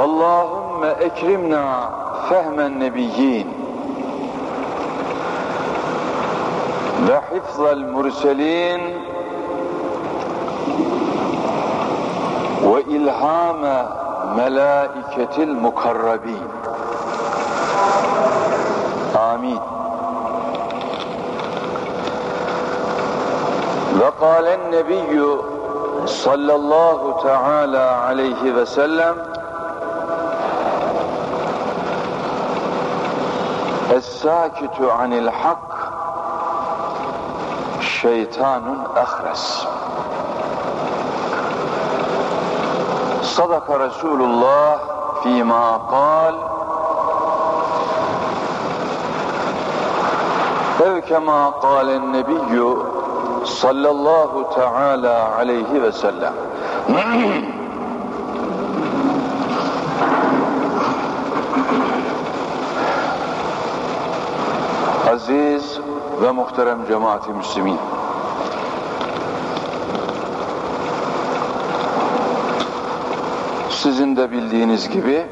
Allahümme ekrimna fehmen nebiyyin ve hifzal murselin ve ilhame melaiketil mukarrabin. Amin. Ve kâlen nebiyyü sallallahu teala aleyhi ve sellem Es-sâkitu anil hak şeytanun ahres. Sadaka Resulullah fîmâ kâl ev kemâ kâlen nebiyyü sallallahu teala aleyhi ve sellem. ve muhterem cemaati müslimin. Sizin de bildiğiniz gibi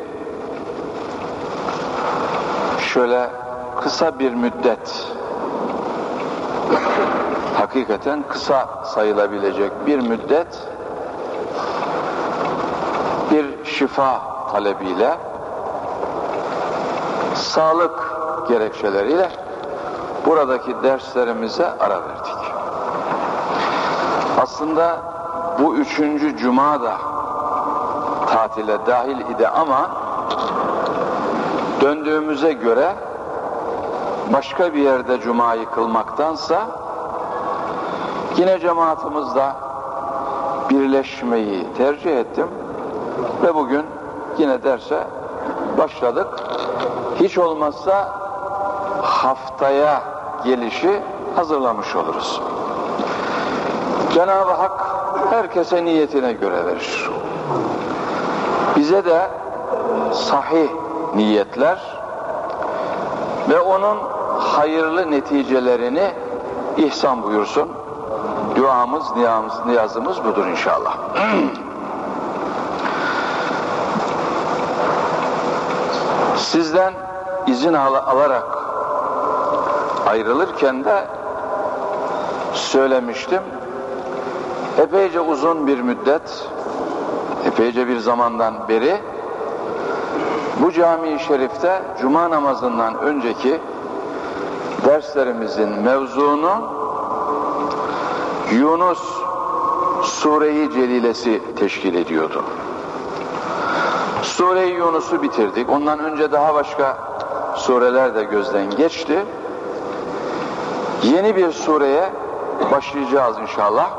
şöyle kısa bir müddet hakikaten kısa sayılabilecek bir müddet bir şifa talebiyle sağlık gerekçeleriyle buradaki derslerimize ara verdik. Aslında bu üçüncü cuma da tatile dahil idi ama döndüğümüze göre başka bir yerde cumayı kılmaktansa yine cemaatimizde birleşmeyi tercih ettim ve bugün yine derse başladık. Hiç olmazsa haftaya gelişi hazırlamış oluruz. Cenab-ı Hak herkese niyetine göre verir. Bize de sahih niyetler ve onun hayırlı neticelerini ihsan buyursun. Duamız, niyazımız, niyazımız budur inşallah. Sizden izin al alarak ayrılırken de söylemiştim. Epeyce uzun bir müddet, epeyce bir zamandan beri bu cami-i şerifte cuma namazından önceki derslerimizin mevzunu Yunus Sure-i Celilesi teşkil ediyordu. Sure-i Yunus'u bitirdik. Ondan önce daha başka sureler de gözden geçti. Yeni bir sureye başlayacağız inşallah.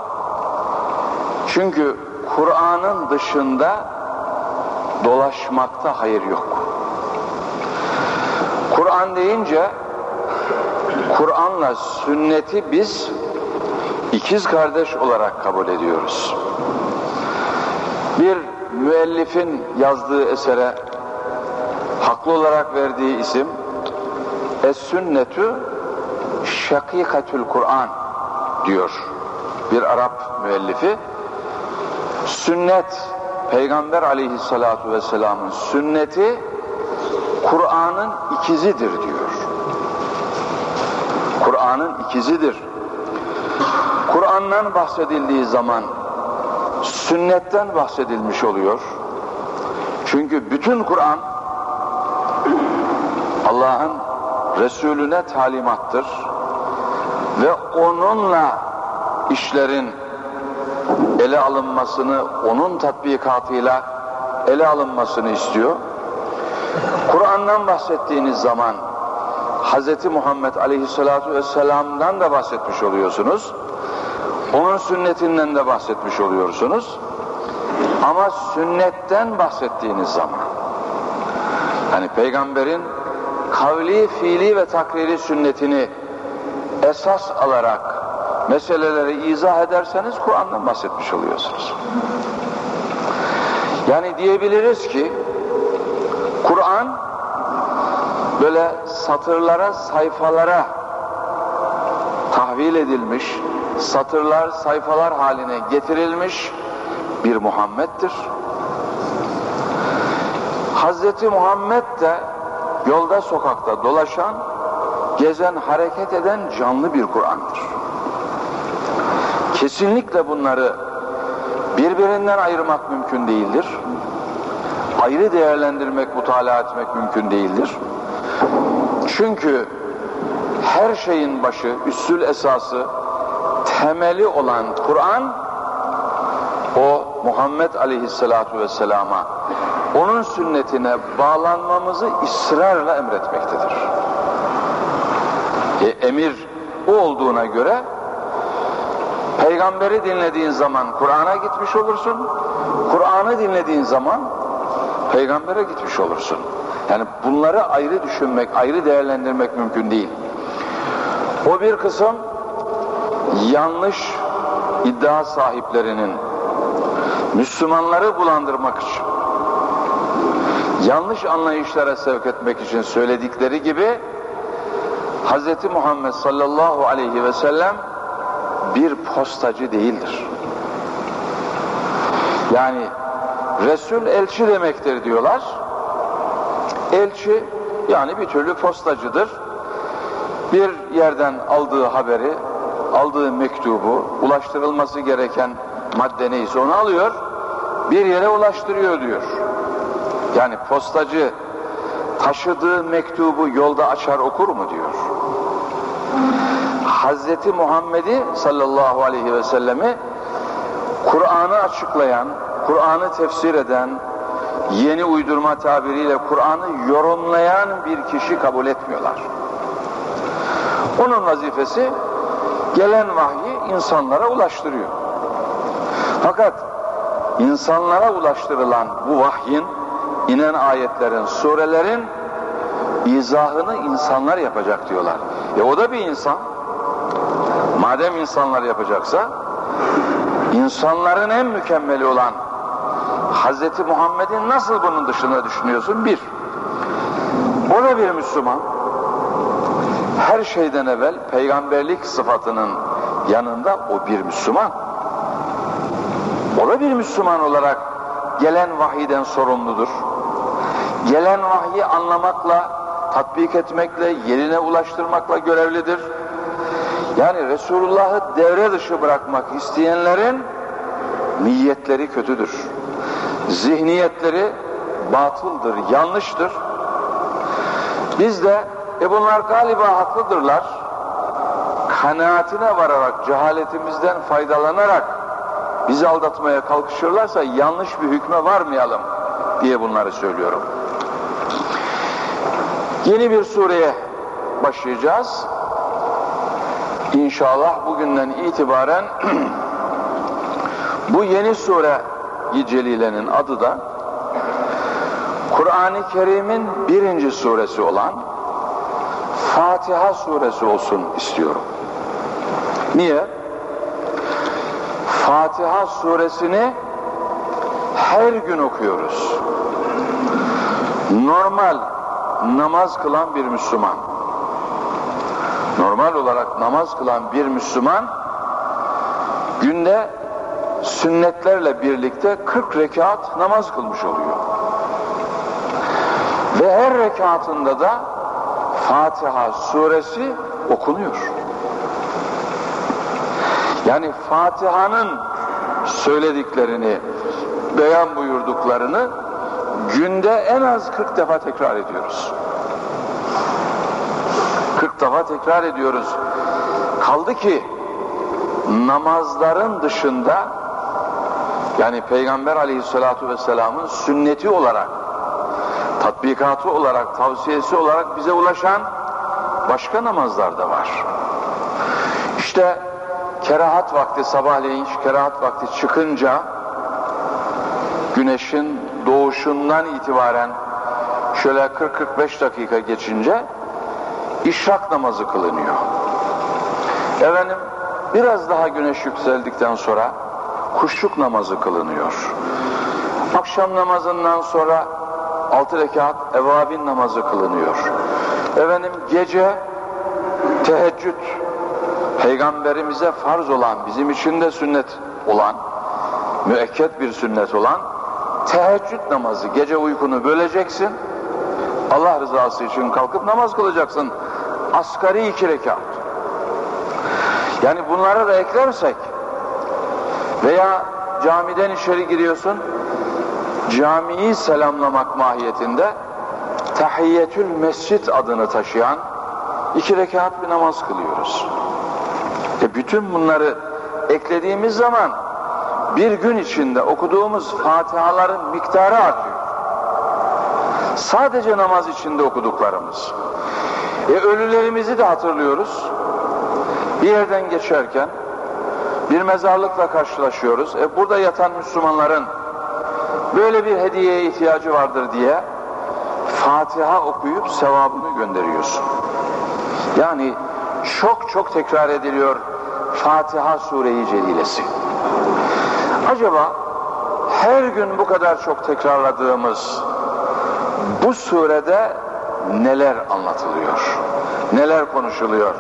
Çünkü Kur'an'ın dışında dolaşmakta hayır yok. Kur'an deyince Kur'an'la sünneti biz ikiz kardeş olarak kabul ediyoruz. Bir müellifin yazdığı esere haklı olarak verdiği isim Es-Sünnetü Şakikatül Kur'an diyor bir Arap müellifi. Sünnet Peygamber aleyhissalatu vesselamın sünneti Kur'an'ın ikizidir diyor. Kur'an'ın ikizidir. Kur'an'dan bahsedildiği zaman sünnetten bahsedilmiş oluyor. Çünkü bütün Kur'an Allah'ın Resulüne talimattır ve onunla işlerin ele alınmasını, onun tatbikatıyla ele alınmasını istiyor. Kur'an'dan bahsettiğiniz zaman Hz. Muhammed Aleyhisselatü Vesselam'dan da bahsetmiş oluyorsunuz. Onun sünnetinden de bahsetmiş oluyorsunuz. Ama sünnetten bahsettiğiniz zaman hani peygamberin kavli, fiili ve takriri sünnetini esas alarak meseleleri izah ederseniz Kur'an'dan bahsetmiş oluyorsunuz. Yani diyebiliriz ki Kur'an böyle satırlara, sayfalara tahvil edilmiş, satırlar, sayfalar haline getirilmiş bir Muhammed'dir. Hazreti Muhammed de yolda sokakta dolaşan, gezen, hareket eden canlı bir Kur'an'dır. Kesinlikle bunları birbirinden ayırmak mümkün değildir. Ayrı değerlendirmek, mutala etmek mümkün değildir. Çünkü her şeyin başı, üssül esası, temeli olan Kur'an o Muhammed aleyhissalatu vesselama onun sünnetine bağlanmamızı ısrarla emretmektedir. E, emir o olduğuna göre peygamberi dinlediğin zaman Kur'an'a gitmiş olursun. Kur'an'ı dinlediğin zaman peygambere gitmiş olursun. Yani bunları ayrı düşünmek, ayrı değerlendirmek mümkün değil. O bir kısım yanlış iddia sahiplerinin Müslümanları bulandırmak için yanlış anlayışlara sevk etmek için söyledikleri gibi Hz. Muhammed sallallahu aleyhi ve sellem bir postacı değildir. Yani Resul elçi demektir diyorlar. Elçi yani bir türlü postacıdır. Bir yerden aldığı haberi, aldığı mektubu, ulaştırılması gereken madde neyse onu alıyor, bir yere ulaştırıyor diyor. Yani postacı taşıdığı mektubu yolda açar okur mu diyor. Hazreti Muhammed'i sallallahu aleyhi ve sellemi Kur'an'ı açıklayan, Kur'an'ı tefsir eden, yeni uydurma tabiriyle Kur'an'ı yorumlayan bir kişi kabul etmiyorlar. Onun vazifesi gelen vahyi insanlara ulaştırıyor. Fakat insanlara ulaştırılan bu vahyin, inen ayetlerin, surelerin izahını insanlar yapacak diyorlar. E o da bir insan. Madem insanlar yapacaksa, insanların en mükemmeli olan Hz. Muhammed'in nasıl bunun dışında düşünüyorsun? Bir, o da bir Müslüman. Her şeyden evvel peygamberlik sıfatının yanında o bir Müslüman. O da bir Müslüman olarak gelen vahiden sorumludur. Gelen vahyi anlamakla, tatbik etmekle, yerine ulaştırmakla görevlidir. Yani Resulullah'ı devre dışı bırakmak isteyenlerin niyetleri kötüdür. Zihniyetleri batıldır, yanlıştır. Biz de e bunlar galiba haklıdırlar. Kanaatine vararak, cehaletimizden faydalanarak bizi aldatmaya kalkışırlarsa yanlış bir hükme varmayalım diye bunları söylüyorum. Yeni bir sureye başlayacağız. İnşallah bugünden itibaren bu yeni sure Celile'nin adı da Kur'an-ı Kerim'in birinci suresi olan Fatiha suresi olsun istiyorum. Niye? Fatiha suresini her gün okuyoruz. Normal namaz kılan bir Müslüman normal olarak namaz kılan bir Müslüman günde sünnetlerle birlikte 40 rekat namaz kılmış oluyor. Ve her rekatında da Fatiha suresi okunuyor. Yani Fatiha'nın söylediklerini, beyan buyurduklarını günde en az 40 defa tekrar ediyoruz. 40 defa tekrar ediyoruz. Kaldı ki namazların dışında yani Peygamber aleyhissalatu vesselamın sünneti olarak tatbikatı olarak, tavsiyesi olarak bize ulaşan başka namazlar da var. İşte kerahat vakti sabahleyin kerahat vakti çıkınca güneşin doğuşundan itibaren şöyle 40-45 dakika geçince işrak namazı kılınıyor. Efendim biraz daha güneş yükseldikten sonra kuşluk namazı kılınıyor. Akşam namazından sonra altı rekat evabin namazı kılınıyor. Efendim gece teheccüd peygamberimize farz olan bizim için de sünnet olan müekket bir sünnet olan teheccüd namazı, gece uykunu böleceksin. Allah rızası için kalkıp namaz kılacaksın. Asgari iki rekat. Yani bunları da eklersek veya camiden içeri giriyorsun, camiyi selamlamak mahiyetinde tahiyyetül mescit adını taşıyan iki rekat bir namaz kılıyoruz. E bütün bunları eklediğimiz zaman bir gün içinde okuduğumuz Fatihaların miktarı artıyor. Sadece namaz içinde okuduklarımız. E ölülerimizi de hatırlıyoruz. Bir yerden geçerken bir mezarlıkla karşılaşıyoruz. E burada yatan Müslümanların böyle bir hediyeye ihtiyacı vardır diye Fatiha okuyup sevabını gönderiyorsun. Yani çok çok tekrar ediliyor Fatiha Sure-i Celilesi. Acaba her gün bu kadar çok tekrarladığımız bu surede neler anlatılıyor? Neler konuşuluyor?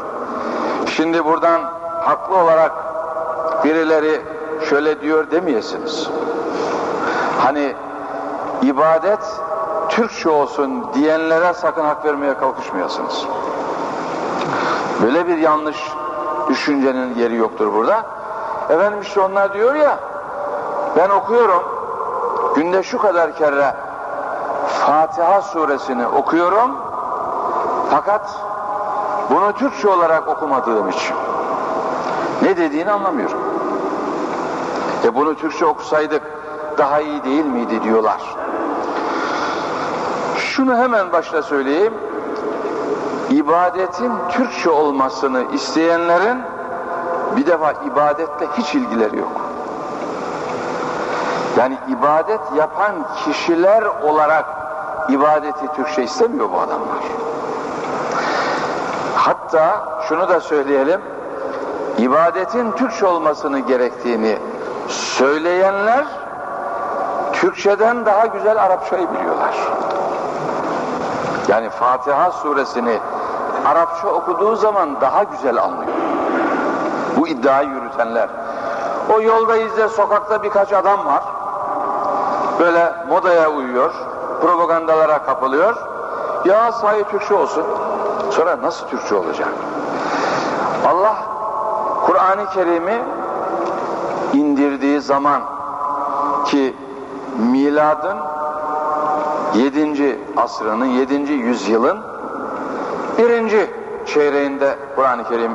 Şimdi buradan haklı olarak birileri şöyle diyor demeyesiniz. Hani ibadet Türkçe olsun diyenlere sakın hak vermeye kalkışmayasınız. Böyle bir yanlış düşüncenin yeri yoktur burada. Efendim işte onlar diyor ya ben okuyorum günde şu kadar kere Fatiha suresini okuyorum fakat bunu Türkçe olarak okumadığım için ne dediğini anlamıyorum. E bunu Türkçe okusaydık daha iyi değil miydi diyorlar. Şunu hemen başta söyleyeyim. İbadetin Türkçe olmasını isteyenlerin bir defa ibadette hiç ilgileri yok. Yani ibadet yapan kişiler olarak ibadeti Türkçe istemiyor bu adamlar. Hatta şunu da söyleyelim, ibadetin Türkçe olmasını gerektiğini söyleyenler Türkçeden daha güzel Arapçayı biliyorlar. Yani Fatiha suresini Arapça okuduğu zaman daha güzel anlıyor. Bu iddiayı yürütenler. O yoldayız de sokakta birkaç adam var. Böyle modaya uyuyor, propagandalara kapılıyor. Ya sahi Türkçe olsun. Sonra nasıl Türkçe olacak? Allah Kur'an-ı Kerim'i indirdiği zaman ki miladın 7. asrının 7. yüzyılın birinci çeyreğinde Kur'an-ı Kerim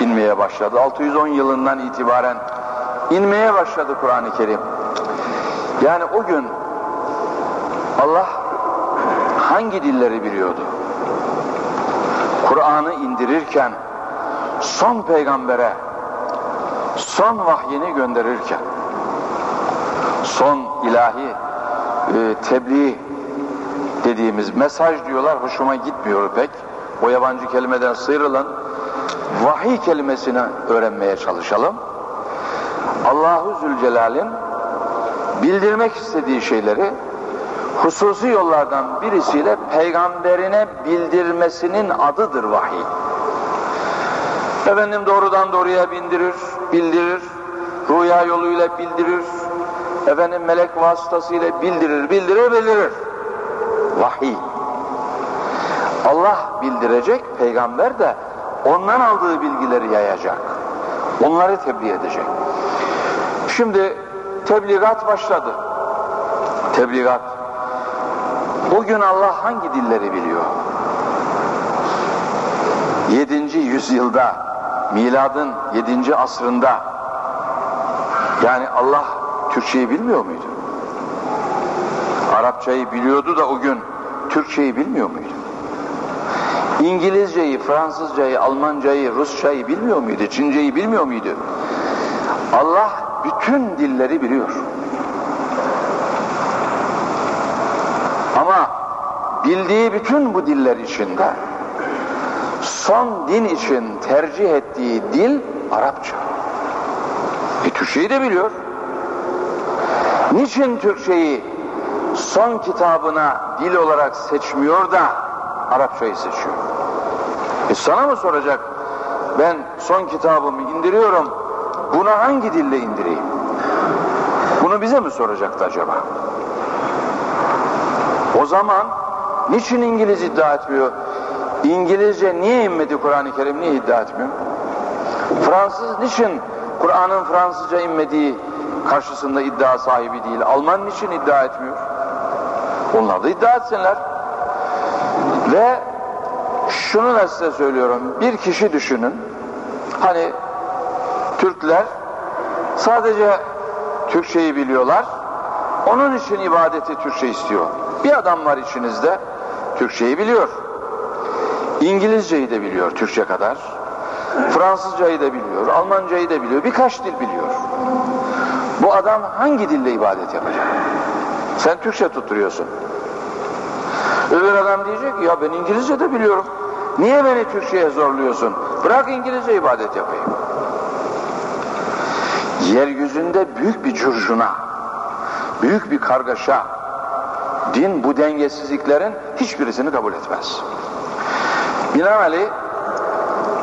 inmeye başladı. 610 yılından itibaren inmeye başladı Kur'an-ı Kerim. Yani o gün Allah hangi dilleri biliyordu? Kur'an'ı indirirken son peygambere son vahyini gönderirken son ilahi e, tebliğ dediğimiz mesaj diyorlar hoşuma gitmiyor pek o yabancı kelimeden sıyrılın vahiy kelimesini öğrenmeye çalışalım Allahu Zülcelal'in bildirmek istediği şeyleri hususi yollardan birisiyle peygamberine bildirmesinin adıdır vahiy. Efendim doğrudan doğruya bindirir, bildirir, rüya yoluyla bildirir, efendim melek vasıtasıyla bildirir, bildirir, bildirir. Vahiy. Allah bildirecek, peygamber de ondan aldığı bilgileri yayacak. Onları tebliğ edecek. Şimdi tebligat başladı. Tebligat. Bugün Allah hangi dilleri biliyor? 7. yüzyılda, miladın 7. asrında yani Allah Türkçeyi bilmiyor muydu? Arapçayı biliyordu da o gün Türkçeyi bilmiyor muydu? İngilizceyi, Fransızcayı, Almancayı, Rusçayı bilmiyor muydu? Çinceyi bilmiyor muydu? Allah bütün dilleri biliyor. Ama bildiği bütün bu diller içinde son din için tercih ettiği dil Arapça. E Türkçeyi de biliyor. Niçin Türkçeyi son kitabına dil olarak seçmiyor da Arapçayı seçiyor? E sana mı soracak? Ben son kitabımı indiriyorum. Buna hangi dille indireyim? Bunu bize mi soracaktı acaba? O zaman niçin İngiliz iddia etmiyor? İngilizce niye inmedi Kur'an-ı Kerim niye iddia etmiyor? Fransız niçin Kur'an'ın Fransızca inmediği karşısında iddia sahibi değil? Alman niçin iddia etmiyor? Onlar da iddia etsinler. Ve şunu da size söylüyorum. Bir kişi düşünün. Hani Türkler sadece Türkçeyi biliyorlar. Onun için ibadeti Türkçe istiyor. Bir adam var içinizde Türkçeyi biliyor. İngilizceyi de biliyor Türkçe kadar. Fransızcayı da biliyor, Almancayı da biliyor, birkaç dil biliyor. Bu adam hangi dille ibadet yapacak? Sen Türkçe tutturuyorsun. Öbür adam diyecek ki ya ben İngilizce de biliyorum. Niye beni Türkçe'ye zorluyorsun? Bırak İngilizce ibadet yapayım. Yeryüzünde büyük bir curcuna, büyük bir kargaşa, din bu dengesizliklerin hiçbirisini kabul etmez. Binaenaleyh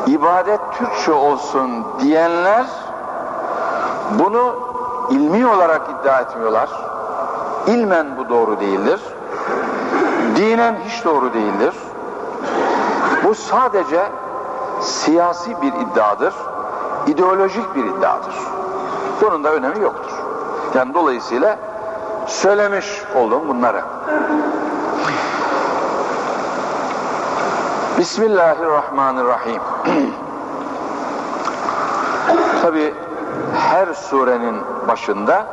ibadet Türkçe olsun diyenler bunu ilmi olarak iddia etmiyorlar. İlmen bu doğru değildir. Dinen hiç doğru değildir. Bu sadece siyasi bir iddiadır. ideolojik bir iddiadır. Bunun da önemi yoktur. Yani dolayısıyla söylemiş oldum bunları. Bismillahirrahmanirrahim. Tabi her surenin başında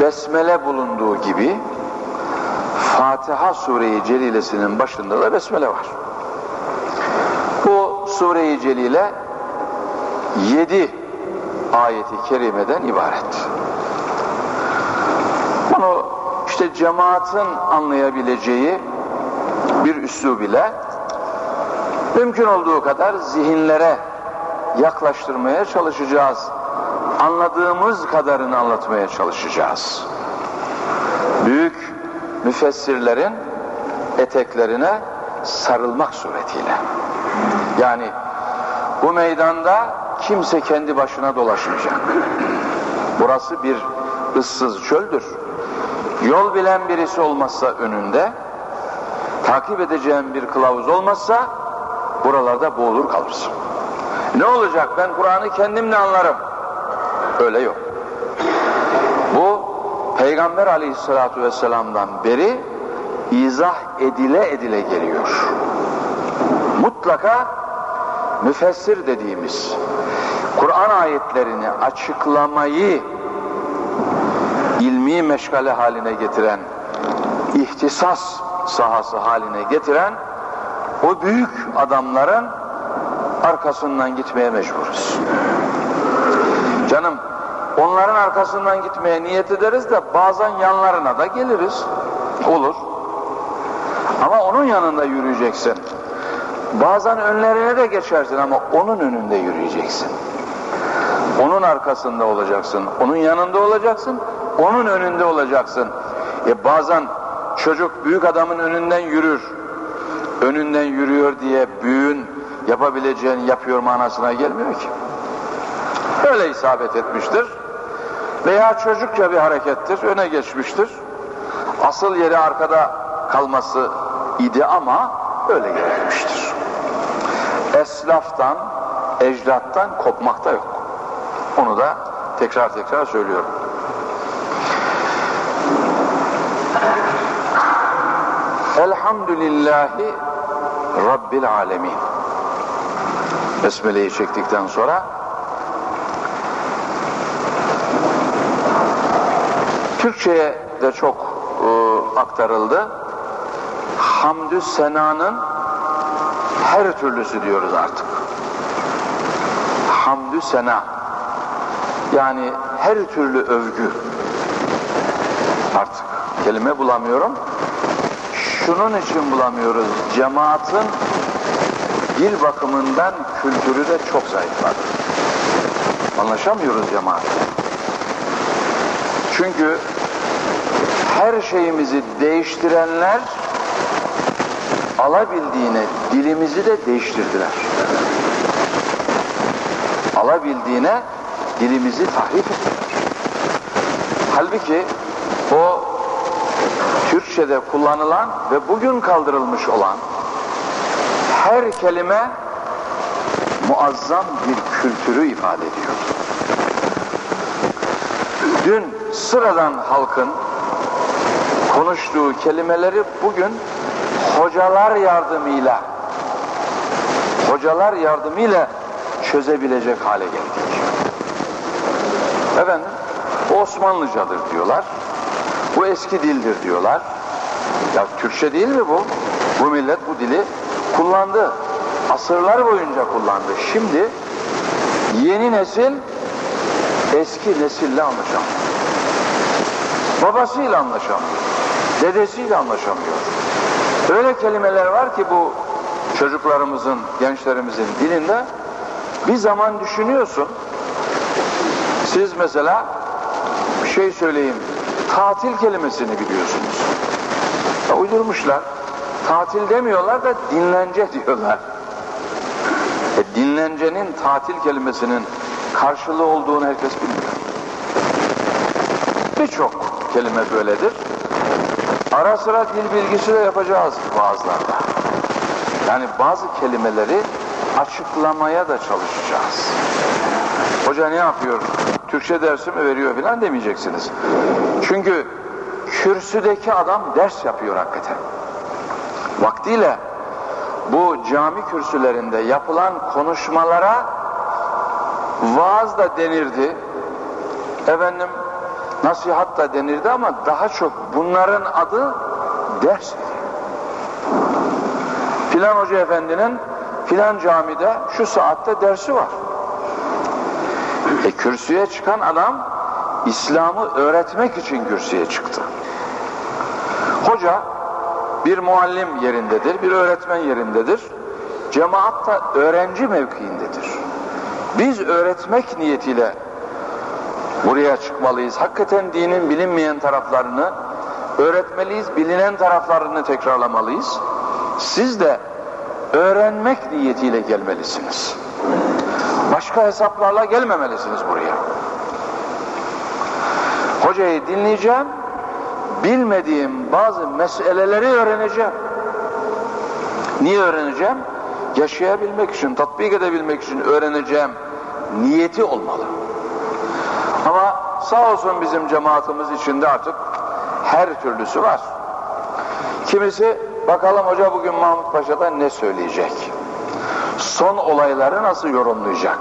besmele bulunduğu gibi Fatiha Sure-i Celilesinin başında da besmele var. Bu Sure-i Celile yedi ayeti kerimeden ibaret. İşte cemaatin anlayabileceği bir üslub ile mümkün olduğu kadar zihinlere yaklaştırmaya çalışacağız. Anladığımız kadarını anlatmaya çalışacağız. Büyük müfessirlerin eteklerine sarılmak suretiyle. Yani bu meydanda kimse kendi başına dolaşmayacak. Burası bir ıssız çöldür. Yol bilen birisi olmazsa önünde, takip edeceğim bir kılavuz olmazsa buralarda boğulur kalırsın. Ne olacak ben Kur'an'ı kendimle anlarım. Öyle yok. Bu Peygamber aleyhissalatu vesselam'dan beri izah edile edile geliyor. Mutlaka müfessir dediğimiz Kur'an ayetlerini açıklamayı ilmi meşgale haline getiren ihtisas sahası haline getiren o büyük adamların arkasından gitmeye mecburuz. Canım onların arkasından gitmeye niyet ederiz de bazen yanlarına da geliriz. Olur. Ama onun yanında yürüyeceksin. Bazen önlerine de geçersin ama onun önünde yürüyeceksin. Onun arkasında olacaksın. Onun yanında olacaksın. Onun önünde olacaksın. E bazen çocuk büyük adamın önünden yürür. Önünden yürüyor diye büyüğün yapabileceğini yapıyor manasına gelmiyor ki. Öyle isabet etmiştir. Veya çocukça bir harekettir, öne geçmiştir. Asıl yeri arkada kalması idi ama öyle gelmiştir. Eslaftan, ecdattan kopmak da yok. Onu da tekrar tekrar söylüyorum. Elhamdülillahi Rabbil Alemin. Besmele'yi çektikten sonra Türkçe'ye de çok e, aktarıldı. Hamdü senanın her türlüsü diyoruz artık. Hamdü sena. Yani her türlü övgü. Artık kelime bulamıyorum. Şunun için bulamıyoruz. Cemaatin dil bakımından kültürü de çok zayıfladı. Anlaşamıyoruz cemaat. Çünkü her şeyimizi değiştirenler alabildiğine dilimizi de değiştirdiler. Alabildiğine dilimizi tahrip ettiler. Halbuki o Türkçe'de kullanılan ve bugün kaldırılmış olan her kelime muazzam bir kültürü ifade ediyor. Dün sıradan halkın konuştuğu kelimeleri bugün hocalar yardımıyla hocalar yardımıyla çözebilecek hale geldik. Efendim, Osmanlıcadır diyorlar. Bu eski dildir diyorlar. Ya Türkçe değil mi bu? Bu millet bu dili kullandı. Asırlar boyunca kullandı. Şimdi yeni nesil eski nesille anlaşamıyor. Babasıyla anlaşamıyor. Dedesiyle anlaşamıyor. Öyle kelimeler var ki bu çocuklarımızın, gençlerimizin dilinde bir zaman düşünüyorsun. Siz mesela bir şey söyleyeyim. Tatil kelimesini biliyorsunuz. Uydurmuşlar. Tatil demiyorlar da dinlence diyorlar. E, dinlencenin tatil kelimesinin karşılığı olduğunu herkes bilmiyor. Birçok kelime böyledir. Ara sıra dil bilgisi de yapacağız bazılarda. Yani bazı kelimeleri açıklamaya da çalışacağız. Hoca ne yapıyor? Türkçe dersi mi veriyor filan demeyeceksiniz. Çünkü kürsüdeki adam ders yapıyor hakikaten. Vaktiyle bu cami kürsülerinde yapılan konuşmalara vaaz da denirdi. Efendim nasihat da denirdi ama daha çok bunların adı ders. Filan hoca efendinin filan camide şu saatte dersi var. E kürsüye çıkan adam İslam'ı öğretmek için kürsüye çıktı. Hoca bir muallim yerindedir, bir öğretmen yerindedir. Cemaat da öğrenci mevkiindedir. Biz öğretmek niyetiyle buraya çıkmalıyız. Hakikaten dinin bilinmeyen taraflarını öğretmeliyiz, bilinen taraflarını tekrarlamalıyız. Siz de öğrenmek niyetiyle gelmelisiniz. Başka hesaplarla gelmemelisiniz buraya. Hocayı dinleyeceğim, bilmediğim bazı meseleleri öğreneceğim. Niye öğreneceğim? Yaşayabilmek için, tatbik edebilmek için öğreneceğim niyeti olmalı. Ama sağ olsun bizim cemaatimiz içinde artık her türlüsü var. Kimisi bakalım hoca bugün Mahmut Paşa'da ne söyleyecek? Son olayları nasıl yorumlayacak?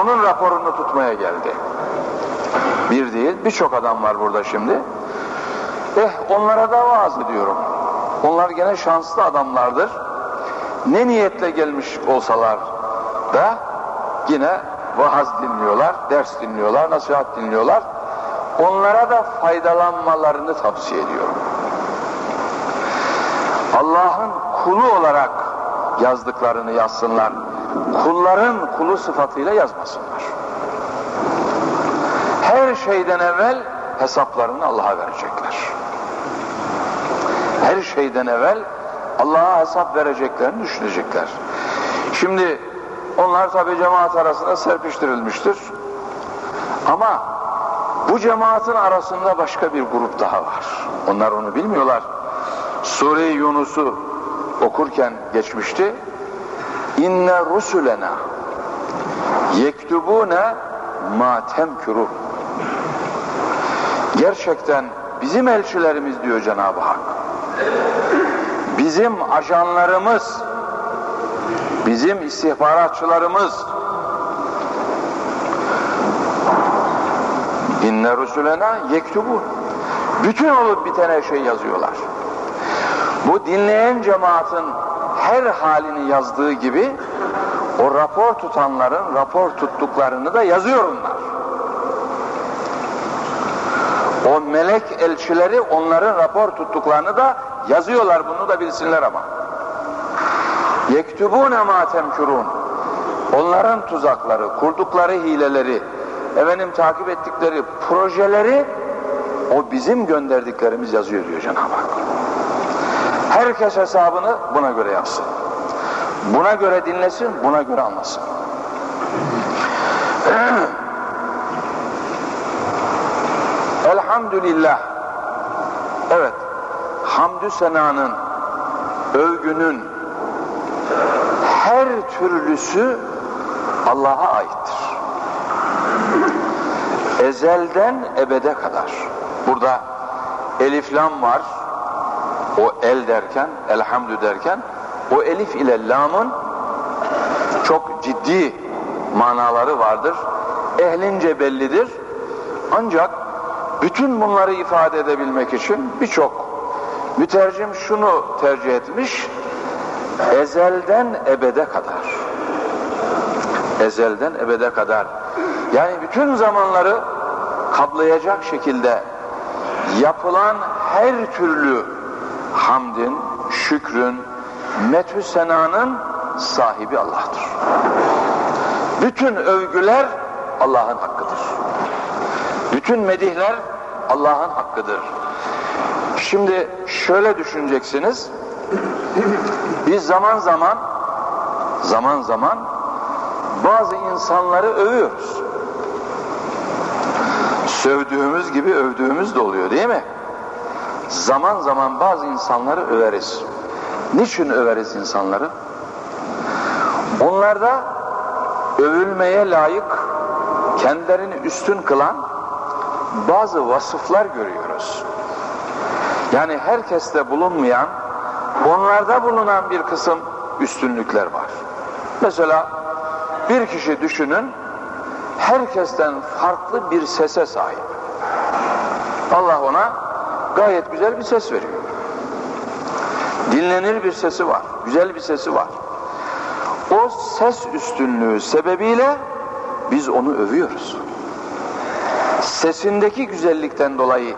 Onun raporunu tutmaya geldi. Bir değil, birçok adam var burada şimdi. Eh onlara da vaaz ediyorum. Onlar gene şanslı adamlardır. Ne niyetle gelmiş olsalar da yine vaaz dinliyorlar, ders dinliyorlar, nasihat dinliyorlar. Onlara da faydalanmalarını tavsiye ediyorum. Allah'ın kulu olarak yazdıklarını yazsınlar. Kulların kulu sıfatıyla yazmasınlar. Her şeyden evvel hesaplarını Allah'a verecekler. Her şeyden evvel Allah'a hesap vereceklerini düşünecekler. Şimdi onlar tabi cemaat arasında serpiştirilmiştir. Ama bu cemaatin arasında başka bir grup daha var. Onlar onu bilmiyorlar. Sure-i Yunus'u okurken geçmişti. İnne rusulena yektubune ma temkuru. Gerçekten bizim elçilerimiz diyor Cenab-ı Hak. Bizim ajanlarımız, bizim istihbaratçılarımız İnne rusulena yektubu. Bütün olup bitene şey yazıyorlar. Bu dinleyen cemaatin her halini yazdığı gibi o rapor tutanların rapor tuttuklarını da yazıyor onlar. O melek elçileri onların rapor tuttuklarını da yazıyorlar bunu da bilsinler ama. Yektubune ma temkurun. Onların tuzakları, kurdukları hileleri, efendim takip ettikleri projeleri o bizim gönderdiklerimiz yazıyor diyor Cenab-ı Hak. Herkes hesabını buna göre yapsın. Buna göre dinlesin, buna göre anlasın. Elhamdülillah Evet, hamdü senanın, övgünün her türlüsü Allah'a aittir. Ezelden ebede kadar. Burada elif lam var. O el derken, elhamdü derken o elif ile lamın çok ciddi manaları vardır. Ehlince bellidir. Ancak bütün bunları ifade edebilmek için birçok mütercim şunu tercih etmiş. Ezelden ebede kadar. Ezelden ebede kadar. Yani bütün zamanları kaplayacak şekilde yapılan her türlü hamdin, şükrün, methü senanın sahibi Allah'tır. Bütün övgüler Allah'ın hakkıdır. Bütün medihler Allah'ın hakkıdır. Şimdi şöyle düşüneceksiniz. Biz zaman zaman zaman zaman bazı insanları övüyoruz. Sövdüğümüz gibi övdüğümüz de oluyor değil mi? Zaman zaman bazı insanları överiz. Niçin överiz insanları? Onlarda övülmeye layık, kendilerini üstün kılan bazı vasıflar görüyoruz. Yani herkeste bulunmayan, onlarda bulunan bir kısım üstünlükler var. Mesela bir kişi düşünün, herkesten farklı bir sese sahip. Allah ona gayet güzel bir ses veriyor. Dinlenir bir sesi var, güzel bir sesi var. O ses üstünlüğü sebebiyle biz onu övüyoruz. Sesindeki güzellikten dolayı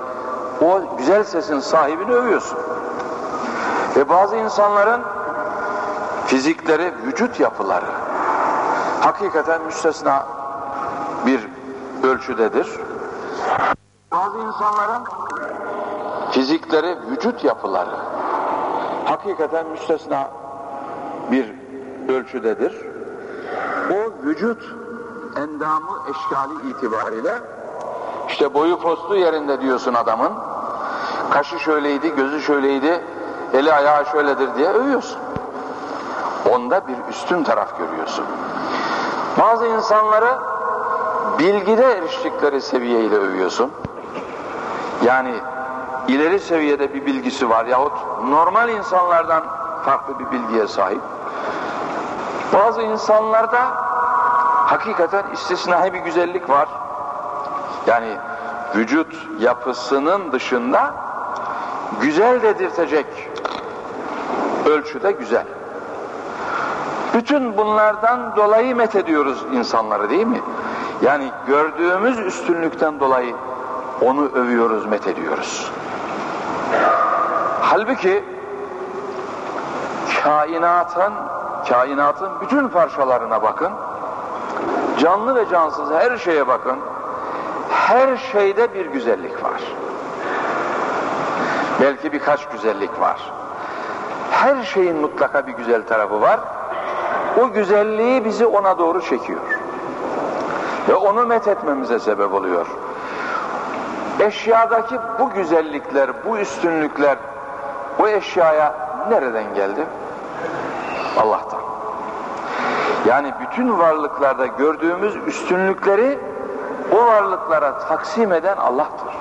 o güzel sesin sahibini övüyorsun. Ve bazı insanların fizikleri, vücut yapıları hakikaten müstesna bir ölçüdedir. Bazı insanların fizikleri, vücut yapıları hakikaten müstesna bir ölçüdedir. O vücut endamı eşkali itibariyle işte boyu postu yerinde diyorsun adamın. Kaşı şöyleydi, gözü şöyleydi, eli ayağı şöyledir diye övüyorsun. Onda bir üstün taraf görüyorsun. Bazı insanları bilgide eriştikleri seviyeyle övüyorsun. Yani ileri seviyede bir bilgisi var yahut normal insanlardan farklı bir bilgiye sahip. Bazı insanlarda hakikaten istisnai bir güzellik var. Yani vücut yapısının dışında güzel dedirtecek ölçüde güzel. Bütün bunlardan dolayı met ediyoruz insanları değil mi? Yani gördüğümüz üstünlükten dolayı onu övüyoruz, met ediyoruz. Halbuki kainatın kainatın bütün parçalarına bakın. Canlı ve cansız her şeye bakın. Her şeyde bir güzellik var. Belki birkaç güzellik var. Her şeyin mutlaka bir güzel tarafı var. O güzelliği bizi ona doğru çekiyor. Ve onu met etmemize sebep oluyor. Eşyadaki bu güzellikler, bu üstünlükler bu eşyaya nereden geldi? Allah'tan. Yani bütün varlıklarda gördüğümüz üstünlükleri o varlıklara taksim eden Allah'tır.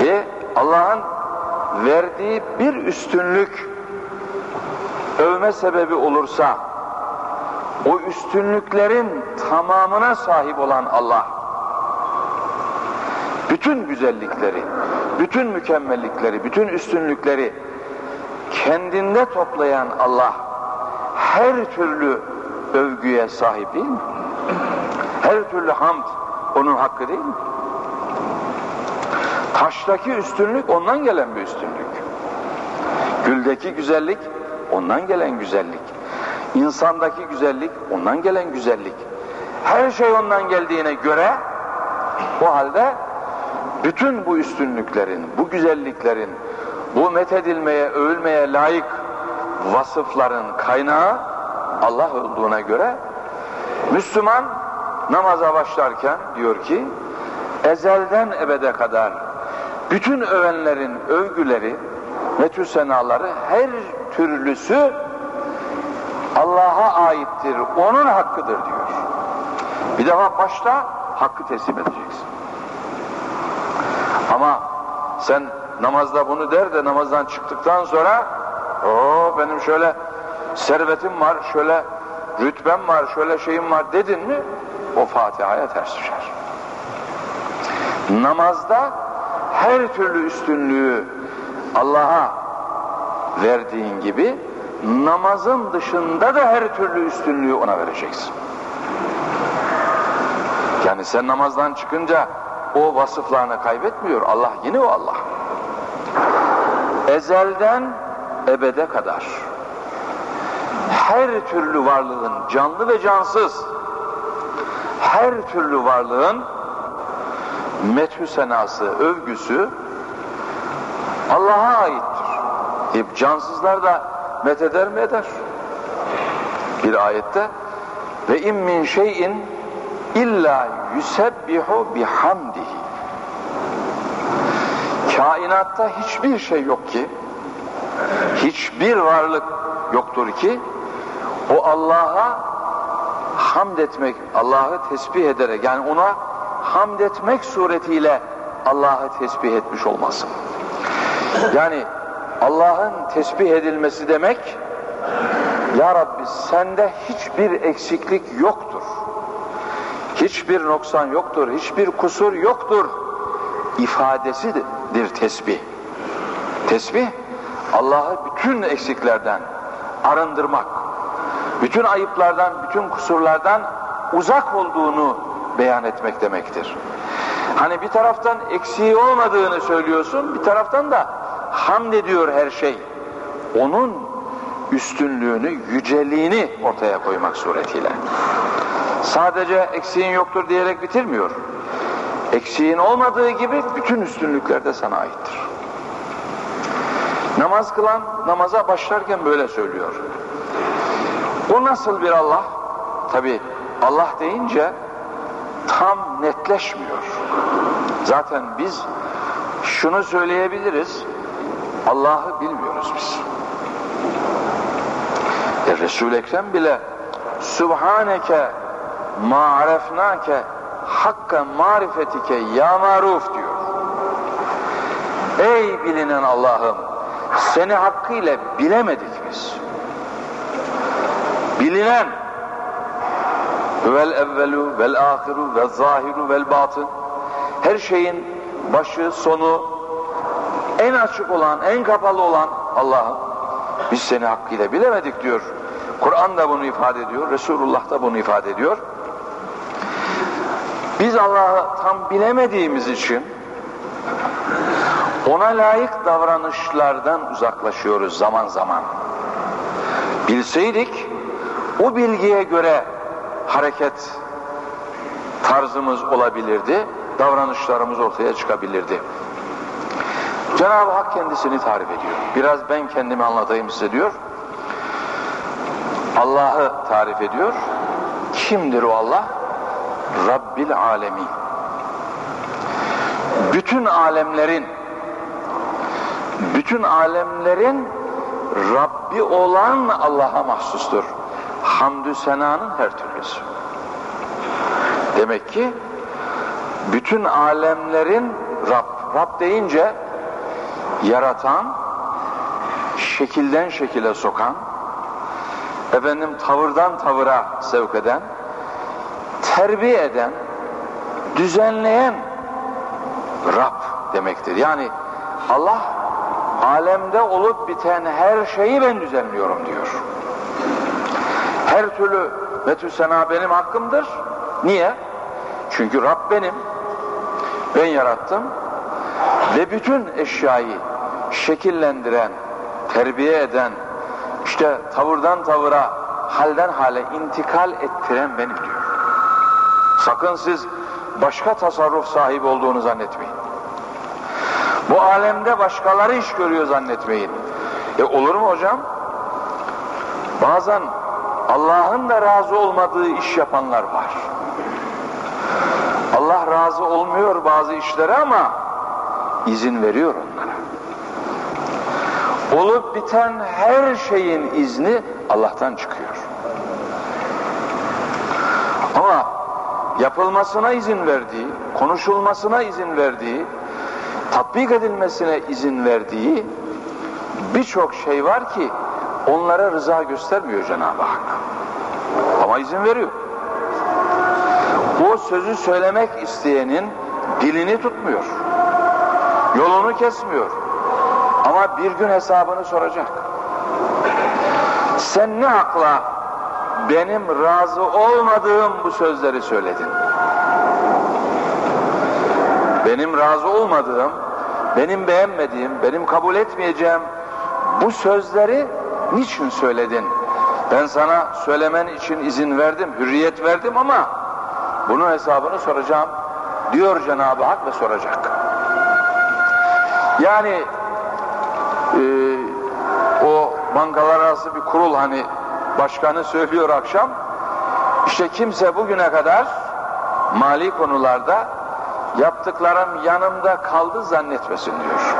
Ve Allah'ın verdiği bir üstünlük övme sebebi olursa o üstünlüklerin tamamına sahip olan Allah bütün güzellikleri, bütün mükemmellikleri, bütün üstünlükleri kendinde toplayan Allah her türlü övgüye sahip değil mi? Her türlü hamd onun hakkı değil mi? Taştaki üstünlük ondan gelen bir üstünlük. Güldeki güzellik ondan gelen güzellik. İnsandaki güzellik ondan gelen güzellik. Her şey ondan geldiğine göre o halde bütün bu üstünlüklerin, bu güzelliklerin, bu methedilmeye, övülmeye layık vasıfların kaynağı Allah olduğuna göre Müslüman namaza başlarken diyor ki ezelden ebede kadar bütün övenlerin övgüleri, metü senaları her türlüsü Allah'a aittir, onun hakkıdır diyor. Bir defa başta hakkı teslim edeceksin. Ama sen namazda bunu der de namazdan çıktıktan sonra o benim şöyle servetim var, şöyle rütbem var, şöyle şeyim var dedin mi o Fatiha'ya ters düşer. Namazda her türlü üstünlüğü Allah'a verdiğin gibi namazın dışında da her türlü üstünlüğü ona vereceksin. Yani sen namazdan çıkınca o vasıflarını kaybetmiyor. Allah yine o Allah. Ezelden ebede kadar her türlü varlığın canlı ve cansız her türlü varlığın methü senası, övgüsü Allah'a aittir. E, cansızlar da metheder mi eder? Bir ayette ve in min şeyin illa yusebbihu bihamdihi kainatta hiçbir şey yok ki hiçbir varlık yoktur ki o Allah'a hamd etmek, Allah'ı tesbih ederek yani ona hamd etmek suretiyle Allah'ı tesbih etmiş olmasın. Yani Allah'ın tesbih edilmesi demek Ya Rabbi sende hiçbir eksiklik yoktur. Hiçbir noksan yoktur, hiçbir kusur yoktur ifadesidir tesbih. Tesbih Allah'ı bütün eksiklerden arındırmak, bütün ayıplardan, bütün kusurlardan uzak olduğunu beyan etmek demektir. Hani bir taraftan eksiği olmadığını söylüyorsun, bir taraftan da hamd ediyor her şey. Onun üstünlüğünü, yüceliğini ortaya koymak suretiyle. Sadece eksiğin yoktur diyerek bitirmiyor. Eksiğin olmadığı gibi bütün üstünlükler de sana aittir. Namaz kılan namaza başlarken böyle söylüyor. O nasıl bir Allah? Tabi Allah deyince tam netleşmiyor. Zaten biz şunu söyleyebiliriz. Allah'ı bilmiyoruz biz. E Resul-i Ekrem bile Subhaneke ma'arefnake hakka marifetike ya maruf diyor. Ey bilinen Allah'ım seni hakkıyla bilemedik. Bilinen vel evvelu vel ahiru vel zahiru vel batın her şeyin başı sonu en açık olan en kapalı olan Allah'ım biz seni hakkıyla bilemedik diyor. Kur'an da bunu ifade ediyor. Resulullah da bunu ifade ediyor. Biz Allah'ı tam bilemediğimiz için ona layık davranışlardan uzaklaşıyoruz zaman zaman. Bilseydik o bilgiye göre hareket tarzımız olabilirdi, davranışlarımız ortaya çıkabilirdi. Cenab-ı Hak kendisini tarif ediyor. Biraz ben kendimi anlatayım size diyor. Allah'ı tarif ediyor. Kimdir o Allah? Rabbil alemin. Bütün alemlerin bütün alemlerin Rabbi olan Allah'a mahsustur. Hamdü senanın her türlüsü. Demek ki bütün alemlerin Rab. Rab deyince yaratan, şekilden şekile sokan, efendim tavırdan tavıra sevk eden, terbiye eden, düzenleyen Rab demektir. Yani Allah alemde olup biten her şeyi ben düzenliyorum diyor. Her türlü metü sena benim hakkımdır. Niye? Çünkü Rab benim. Ben yarattım. Ve bütün eşyayı şekillendiren, terbiye eden, işte tavırdan tavıra, halden hale intikal ettiren benim diyor. Sakın siz başka tasarruf sahibi olduğunu zannetmeyin. Bu alemde başkaları iş görüyor zannetmeyin. E olur mu hocam? Bazen Allah'ın da razı olmadığı iş yapanlar var. Allah razı olmuyor bazı işlere ama izin veriyor onlara. Olup biten her şeyin izni Allah'tan çıkıyor. Ama yapılmasına izin verdiği, konuşulmasına izin verdiği, tatbik edilmesine izin verdiği birçok şey var ki onlara rıza göstermiyor Cenab-ı Hak. Ama izin veriyor. O sözü söylemek isteyenin dilini tutmuyor. Yolunu kesmiyor. Ama bir gün hesabını soracak. Sen ne akla benim razı olmadığım bu sözleri söyledin? Benim razı olmadığım, benim beğenmediğim, benim kabul etmeyeceğim bu sözleri niçin söyledin? Ben sana söylemen için izin verdim, hürriyet verdim ama bunun hesabını soracağım diyor Cenab-ı Hak ve soracak. Yani e, o bankalar arası bir kurul hani başkanı söylüyor akşam işte kimse bugüne kadar mali konularda yaptıklarım yanımda kaldı zannetmesin diyor.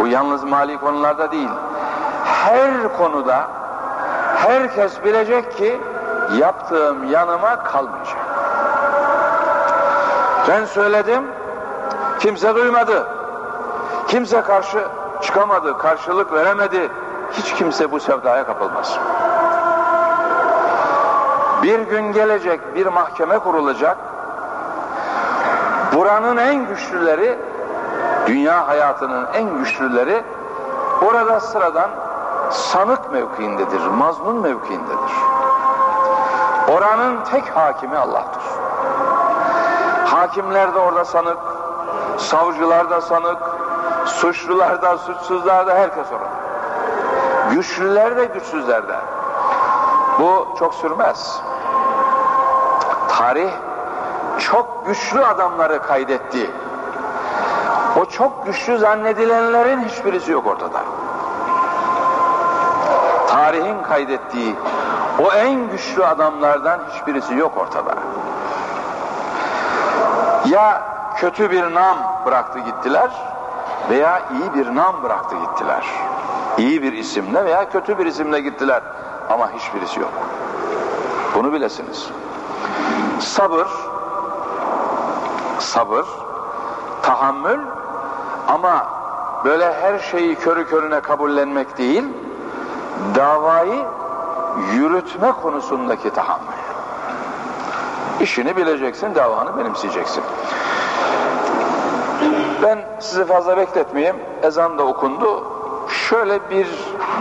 Bu yalnız mali konularda değil. Her konuda herkes bilecek ki yaptığım yanıma kalmayacak. Ben söyledim, kimse duymadı. Kimse karşı çıkamadı, karşılık veremedi. Hiç kimse bu sevdaya kapılmaz. Bir gün gelecek, bir mahkeme kurulacak. Buranın en güçlüleri, dünya hayatının en güçlüleri orada sıradan sanık mevkiindedir, mazlum mevkiindedir. Oranın tek hakimi Allah'tır. Hakimler de orada sanık, savcılar da sanık, suçlular da, suçsuzlar da herkes orada. Güçlüler de güçsüzler de. Bu çok sürmez. Tarih çok güçlü adamları kaydetti. O çok güçlü zannedilenlerin hiçbirisi yok ortada. Kaydettiği o en güçlü adamlardan hiçbirisi yok ortada. Ya kötü bir nam bıraktı gittiler veya iyi bir nam bıraktı gittiler. İyi bir isimle veya kötü bir isimle gittiler ama hiçbirisi yok. Bunu bilesiniz. Sabır, sabır, tahammül ama böyle her şeyi körü körüne kabullenmek değil, davayı yürütme konusundaki tahammül. İşini bileceksin, davanı benimseyeceksin. Ben sizi fazla bekletmeyeyim. Ezan da okundu. Şöyle bir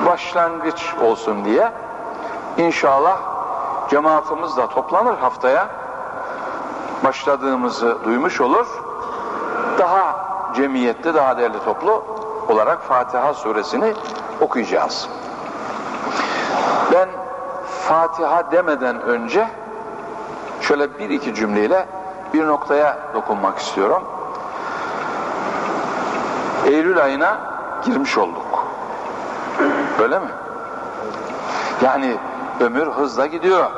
başlangıç olsun diye inşallah cemaatimiz de toplanır haftaya başladığımızı duymuş olur. Daha cemiyette, daha değerli toplu olarak Fatiha suresini okuyacağız. Fatiha demeden önce şöyle bir iki cümleyle bir noktaya dokunmak istiyorum. Eylül ayına girmiş olduk. Öyle mi? Yani ömür hızla gidiyor.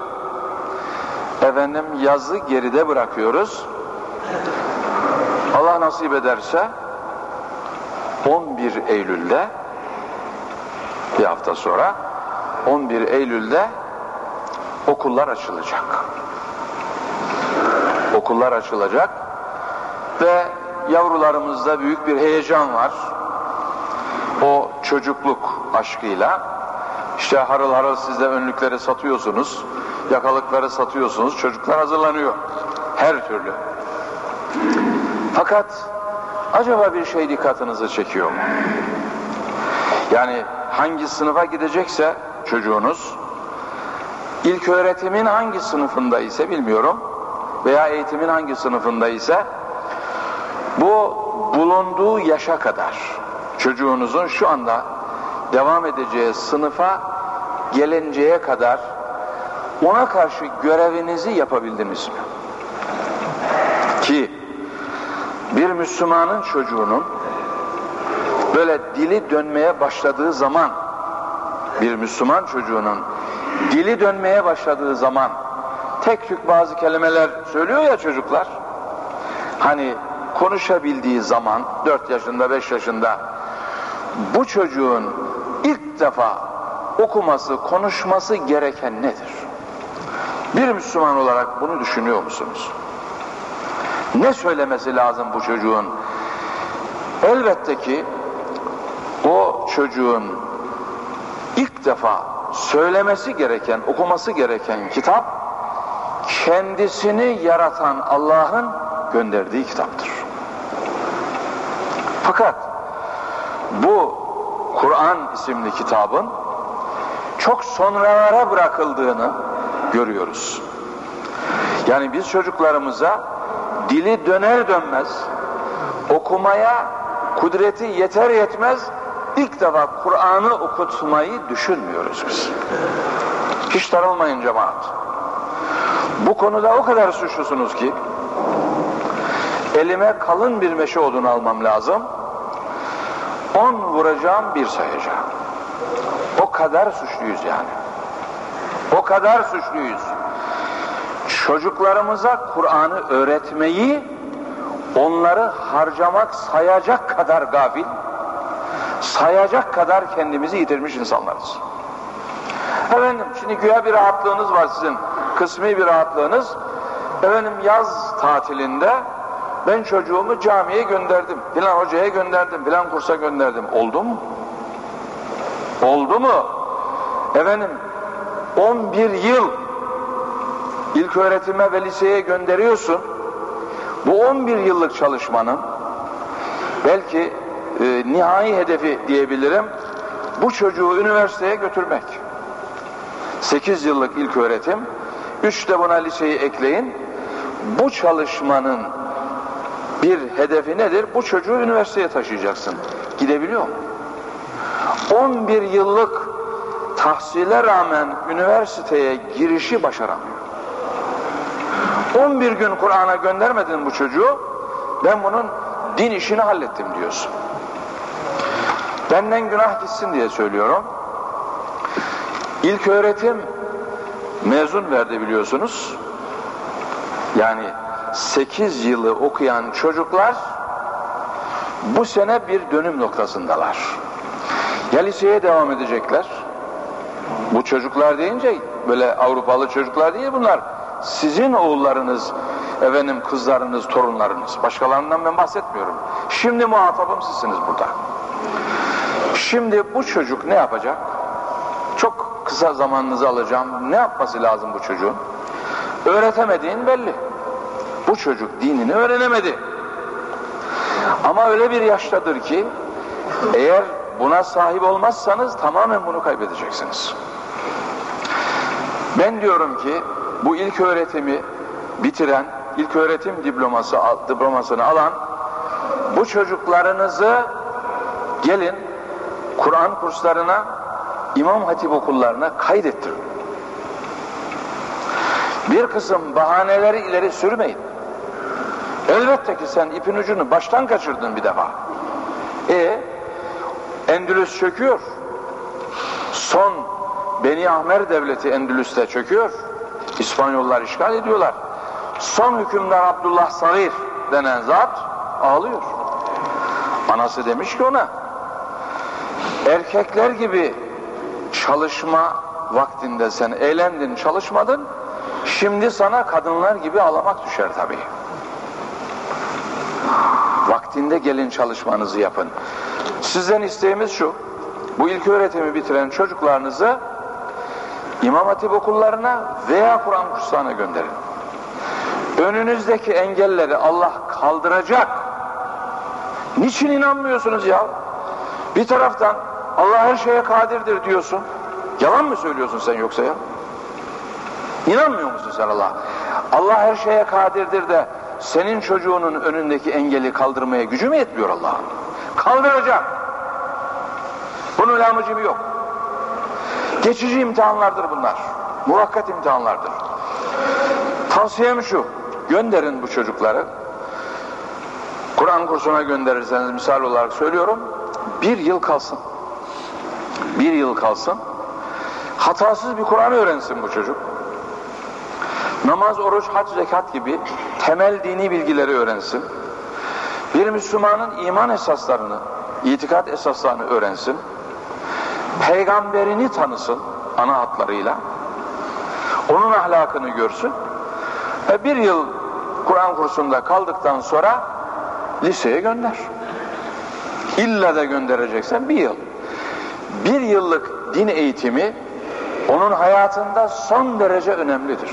Efendim yazı geride bırakıyoruz. Allah nasip ederse 11 Eylül'de bir hafta sonra 11 Eylül'de okullar açılacak. Okullar açılacak ve yavrularımızda büyük bir heyecan var. O çocukluk aşkıyla işte harıl harıl siz de önlükleri satıyorsunuz, yakalıkları satıyorsunuz, çocuklar hazırlanıyor. Her türlü. Fakat acaba bir şey dikkatinizi çekiyor mu? Yani hangi sınıfa gidecekse çocuğunuz, ilk öğretimin hangi sınıfında ise bilmiyorum veya eğitimin hangi sınıfında ise bu bulunduğu yaşa kadar çocuğunuzun şu anda devam edeceği sınıfa gelinceye kadar ona karşı görevinizi yapabildiniz mi? Ki bir Müslümanın çocuğunun böyle dili dönmeye başladığı zaman bir Müslüman çocuğunun dili dönmeye başladığı zaman tek tük bazı kelimeler söylüyor ya çocuklar hani konuşabildiği zaman 4 yaşında 5 yaşında bu çocuğun ilk defa okuması, konuşması gereken nedir? Bir Müslüman olarak bunu düşünüyor musunuz? Ne söylemesi lazım bu çocuğun? Elbette ki o çocuğun ilk defa söylemesi gereken, okuması gereken kitap kendisini yaratan Allah'ın gönderdiği kitaptır. Fakat bu Kur'an isimli kitabın çok sonralara bırakıldığını görüyoruz. Yani biz çocuklarımıza dili döner dönmez okumaya kudreti yeter yetmez ilk defa Kur'an'ı okutmayı düşünmüyoruz biz. Hiç darılmayın cemaat. Bu konuda o kadar suçlusunuz ki elime kalın bir meşe odunu almam lazım. On vuracağım bir sayacağım. O kadar suçluyuz yani. O kadar suçluyuz. Çocuklarımıza Kur'an'ı öğretmeyi onları harcamak sayacak kadar gafil, sayacak kadar kendimizi yitirmiş insanlarız. Efendim şimdi güya bir rahatlığınız var sizin, kısmi bir rahatlığınız. Efendim yaz tatilinde ben çocuğumu camiye gönderdim, filan hocaya gönderdim, filan kursa gönderdim. Oldu mu? Oldu mu? Efendim 11 yıl ilk öğretime ve liseye gönderiyorsun. Bu 11 yıllık çalışmanın belki e, nihai hedefi diyebilirim bu çocuğu üniversiteye götürmek. 8 yıllık ilk öğretim, 3 de buna liseyi ekleyin. Bu çalışmanın bir hedefi nedir? Bu çocuğu üniversiteye taşıyacaksın. Gidebiliyor mu? 11 yıllık tahsile rağmen üniversiteye girişi başaramıyor. 11 gün Kur'an'a göndermedin bu çocuğu, ben bunun din işini hallettim diyorsun. Benden günah gitsin diye söylüyorum. İlk öğretim mezun verdi biliyorsunuz. Yani 8 yılı okuyan çocuklar bu sene bir dönüm noktasındalar. Ya liseye devam edecekler. Bu çocuklar deyince böyle Avrupalı çocuklar değil bunlar. Sizin oğullarınız, efendim kızlarınız, torunlarınız. Başkalarından ben bahsetmiyorum. Şimdi muhatabım sizsiniz burada. Şimdi bu çocuk ne yapacak? Çok kısa zamanınızı alacağım. Ne yapması lazım bu çocuğun? Öğretemediğin belli. Bu çocuk dinini öğrenemedi. Ama öyle bir yaştadır ki eğer buna sahip olmazsanız tamamen bunu kaybedeceksiniz. Ben diyorum ki bu ilk öğretimi bitiren, ilk öğretim diploması diplomasını alan bu çocuklarınızı gelin Kur'an kurslarına, İmam Hatip okullarına kaydettirin. Bir kısım bahaneleri ileri sürmeyin. Elbette ki sen ipin ucunu baştan kaçırdın bir defa. E Endülüs çöküyor. Son Beni Ahmer devleti Endülüs'te çöküyor. İspanyollar işgal ediyorlar. Son hükümdar Abdullah Sarir denen zat ağlıyor. Anası demiş ki ona erkekler gibi çalışma vaktinde sen eğlendin çalışmadın şimdi sana kadınlar gibi ağlamak düşer tabii. Vaktinde gelin çalışmanızı yapın. Sizden isteğimiz şu, bu ilk öğretimi bitiren çocuklarınızı İmam Hatip okullarına veya Kur'an kurslarına gönderin. Önünüzdeki engelleri Allah kaldıracak. Niçin inanmıyorsunuz ya? Bir taraftan Allah her şeye kadirdir diyorsun. Yalan mı söylüyorsun sen yoksa ya? İnanmıyor musun sen Allah? Allah her şeye kadirdir de senin çocuğunun önündeki engeli kaldırmaya gücü mü yetmiyor Allah'ın? Kaldıracak. Bunun lamıcımı yok. Geçici imtihanlardır bunlar. Murakkat imtihanlardır. Tavsiyem şu, gönderin bu çocukları. Kur'an kursuna gönderirseniz misal olarak söylüyorum, bir yıl kalsın. Bir yıl kalsın. Hatasız bir Kur'an öğrensin bu çocuk. Namaz, oruç, hac, zekat gibi temel dini bilgileri öğrensin. Bir Müslümanın iman esaslarını, itikat esaslarını öğrensin. Peygamberini tanısın ana hatlarıyla. Onun ahlakını görsün. Ve bir yıl Kur'an kursunda kaldıktan sonra liseye gönder. İlla da göndereceksen bir yıl. Bir yıllık din eğitimi onun hayatında son derece önemlidir.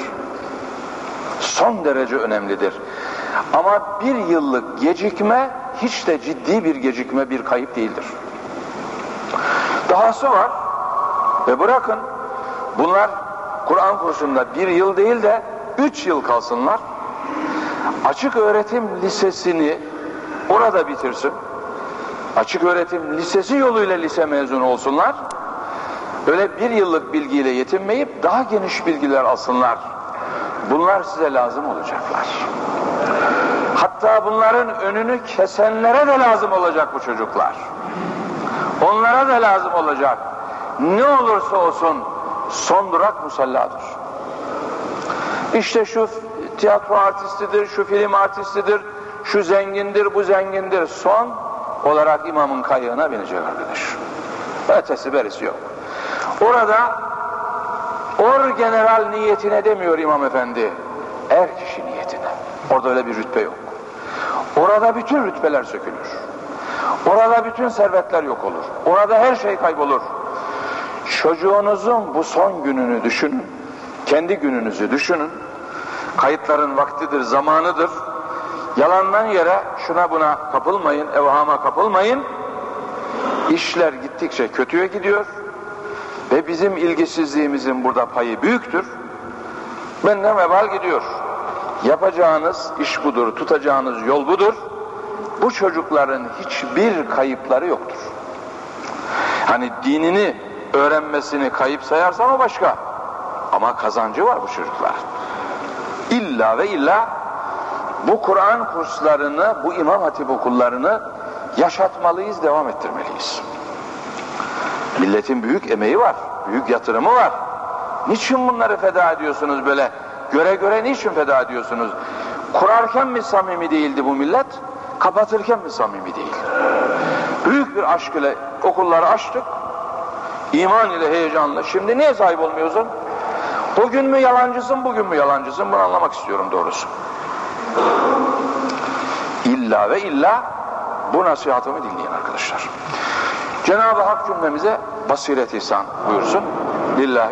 Son derece önemlidir. Ama bir yıllık gecikme hiç de ciddi bir gecikme, bir kayıp değildir. Dahası var ve bırakın bunlar Kur'an kursunda bir yıl değil de üç yıl kalsınlar. Açık öğretim lisesini orada bitirsin. Açık öğretim lisesi yoluyla lise mezunu olsunlar. Böyle bir yıllık bilgiyle yetinmeyip daha geniş bilgiler alsınlar. Bunlar size lazım olacaklar. Hatta bunların önünü kesenlere de lazım olacak bu çocuklar. Onlara da lazım olacak. Ne olursa olsun son durak musalladır. İşte şu tiyatro artistidir, şu film artistidir, şu zengindir, bu zengindir. Son olarak imamın kayığına binecek arkadaş. Ötesi berisi yok. Orada or general niyetine demiyor imam efendi. Er kişi niyetine. Orada öyle bir rütbe yok. Orada bütün rütbeler sökülür. Orada bütün servetler yok olur. Orada her şey kaybolur. Çocuğunuzun bu son gününü düşünün. Kendi gününüzü düşünün. Kayıtların vaktidir, zamanıdır. Yalandan yere şuna buna kapılmayın, evhama kapılmayın. İşler gittikçe kötüye gidiyor. Ve bizim ilgisizliğimizin burada payı büyüktür. Benden vebal gidiyor. Yapacağınız iş budur, tutacağınız yol budur. Bu çocukların hiçbir kayıpları yoktur. Hani dinini öğrenmesini kayıp sayarsam o başka. Ama kazancı var bu çocuklar. İlla ve illa bu Kur'an kurslarını, bu İmam Hatip okullarını yaşatmalıyız, devam ettirmeliyiz. Milletin büyük emeği var, büyük yatırımı var. Niçin bunları feda ediyorsunuz böyle? Göre göre niçin feda ediyorsunuz? Kurarken mi samimi değildi bu millet? Kapatırken mi samimi değil? Büyük bir aşk ile okulları açtık. İman ile heyecanla. Şimdi niye sahip olmuyorsun? Bugün mü yalancısın, bugün mü yalancısın? Bunu anlamak istiyorum doğrusu. İlla ve illa bu nasihatımı dinleyin arkadaşlar. Cenab-ı Hak cümlemize basiret ihsan buyursun. Lillahi